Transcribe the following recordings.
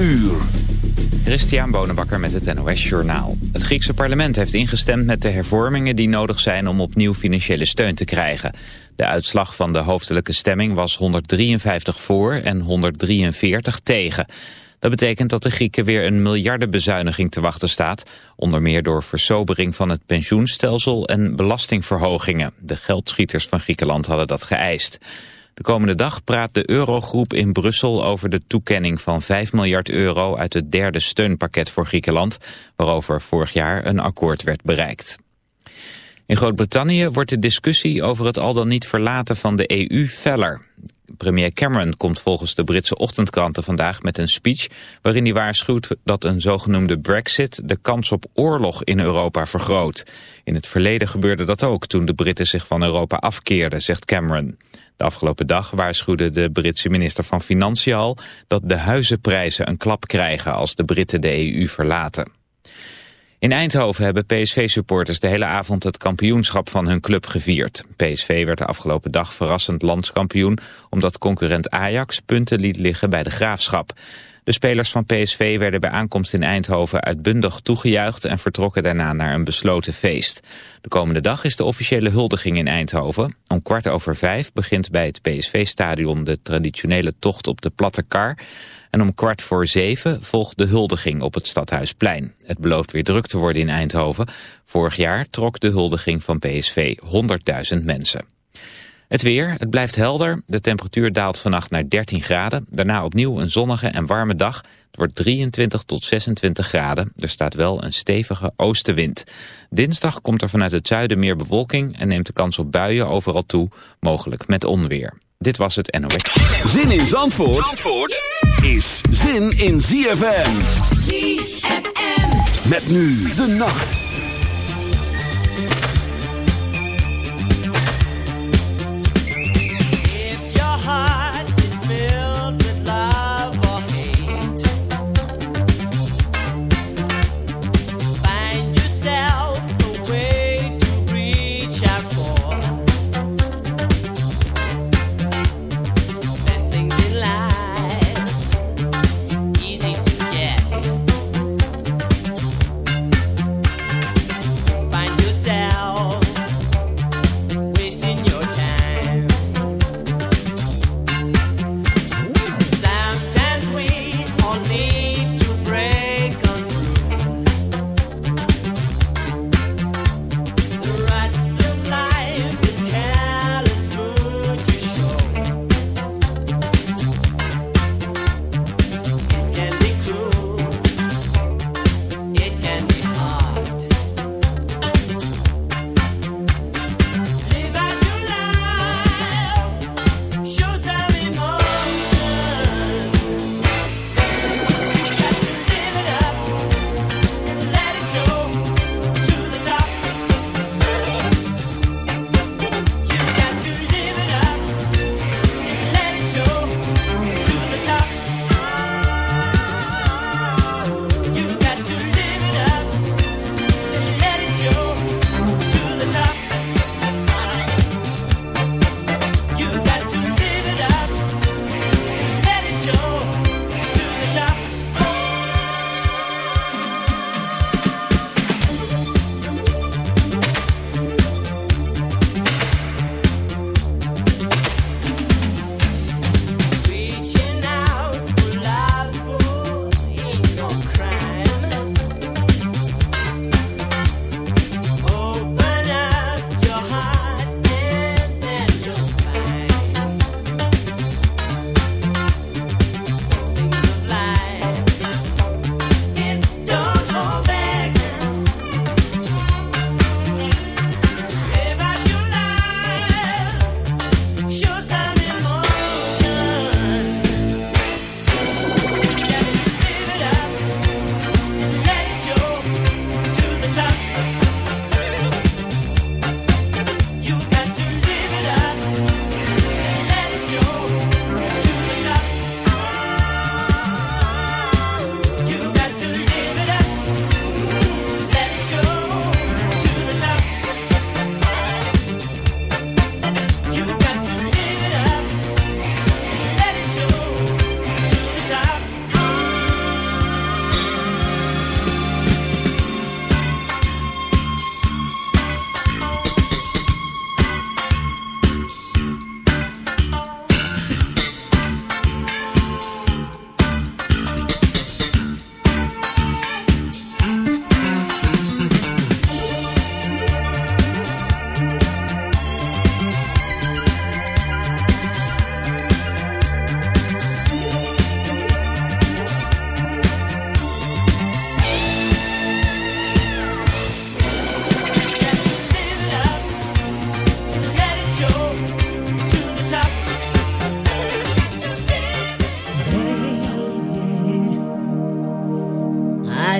uur. Christian Bonenbakker met het NOS Journaal. Het Griekse parlement heeft ingestemd met de hervormingen die nodig zijn om opnieuw financiële steun te krijgen. De uitslag van de hoofdelijke stemming was 153 voor en 143 tegen. Dat betekent dat de Grieken weer een miljardenbezuiniging te wachten staat. Onder meer door versobering van het pensioenstelsel en belastingverhogingen. De geldschieters van Griekenland hadden dat geëist. De komende dag praat de Eurogroep in Brussel over de toekenning van 5 miljard euro uit het derde steunpakket voor Griekenland, waarover vorig jaar een akkoord werd bereikt. In Groot-Brittannië wordt de discussie over het al dan niet verlaten van de EU feller. Premier Cameron komt volgens de Britse ochtendkranten vandaag met een speech... waarin hij waarschuwt dat een zogenoemde brexit de kans op oorlog in Europa vergroot. In het verleden gebeurde dat ook toen de Britten zich van Europa afkeerden, zegt Cameron. De afgelopen dag waarschuwde de Britse minister van Financiën al... dat de huizenprijzen een klap krijgen als de Britten de EU verlaten. In Eindhoven hebben PSV-supporters de hele avond het kampioenschap van hun club gevierd. PSV werd de afgelopen dag verrassend landskampioen... omdat concurrent Ajax punten liet liggen bij de Graafschap. De spelers van PSV werden bij aankomst in Eindhoven uitbundig toegejuicht en vertrokken daarna naar een besloten feest. De komende dag is de officiële huldiging in Eindhoven. Om kwart over vijf begint bij het PSV-stadion de traditionele tocht op de platte kar. En om kwart voor zeven volgt de huldiging op het Stadhuisplein. Het belooft weer druk te worden in Eindhoven. Vorig jaar trok de huldiging van PSV 100.000 mensen. Het weer, het blijft helder. De temperatuur daalt vannacht naar 13 graden. Daarna opnieuw een zonnige en warme dag. Het wordt 23 tot 26 graden. Er staat wel een stevige oostenwind. Dinsdag komt er vanuit het zuiden meer bewolking... en neemt de kans op buien overal toe, mogelijk met onweer. Dit was het NOS. Zin in Zandvoort, Zandvoort is zin in ZFM. ZFM. Met nu de nacht.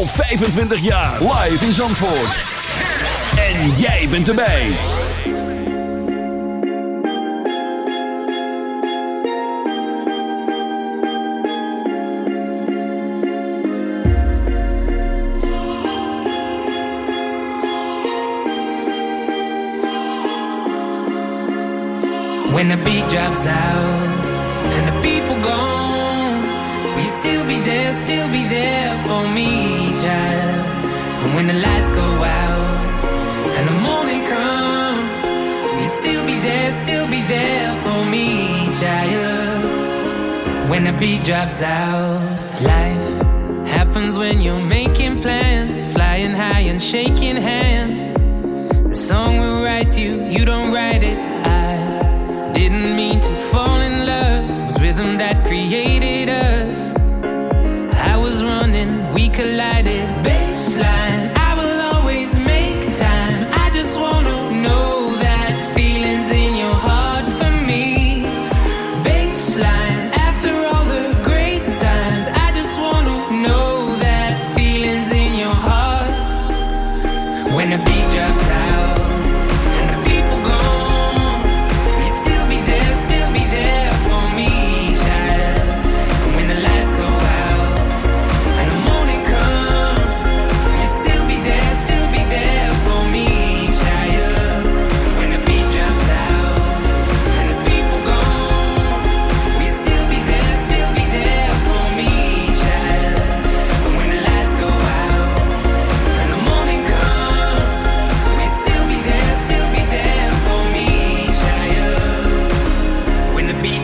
Al 25 jaar. Live in Zandvoort. En jij bent erbij. When the beat drops out you still be there, still be there for me, child? And when the lights go out and the morning comes, will you still be there, still be there for me, child? When the beat drops out, life happens when you're making plans, flying high and shaking hands. The song will write you, you don't write it. I didn't mean to fall in love, was rhythm that created collided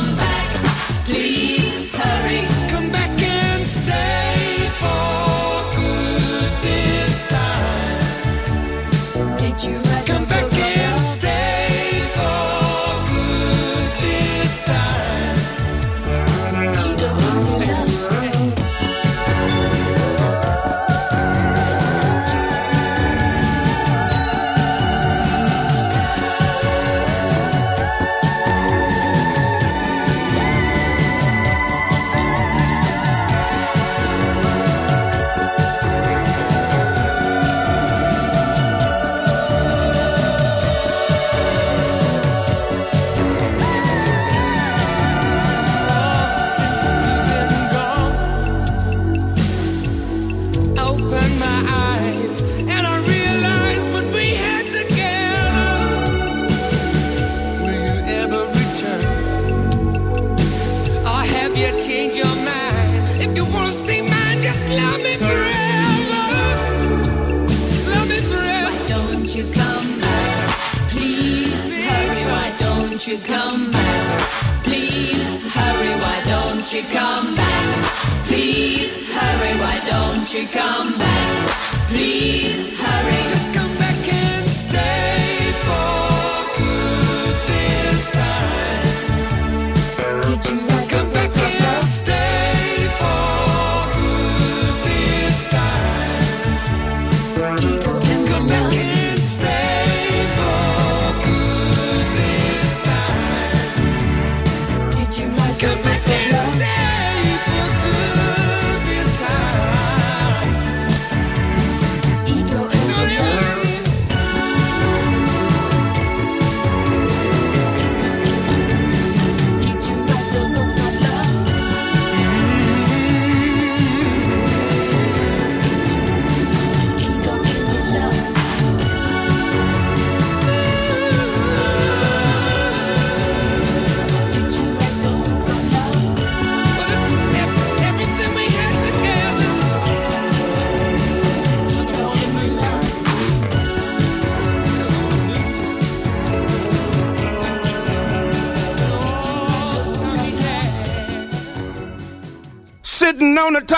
Come back? Please You come back? Please hurry.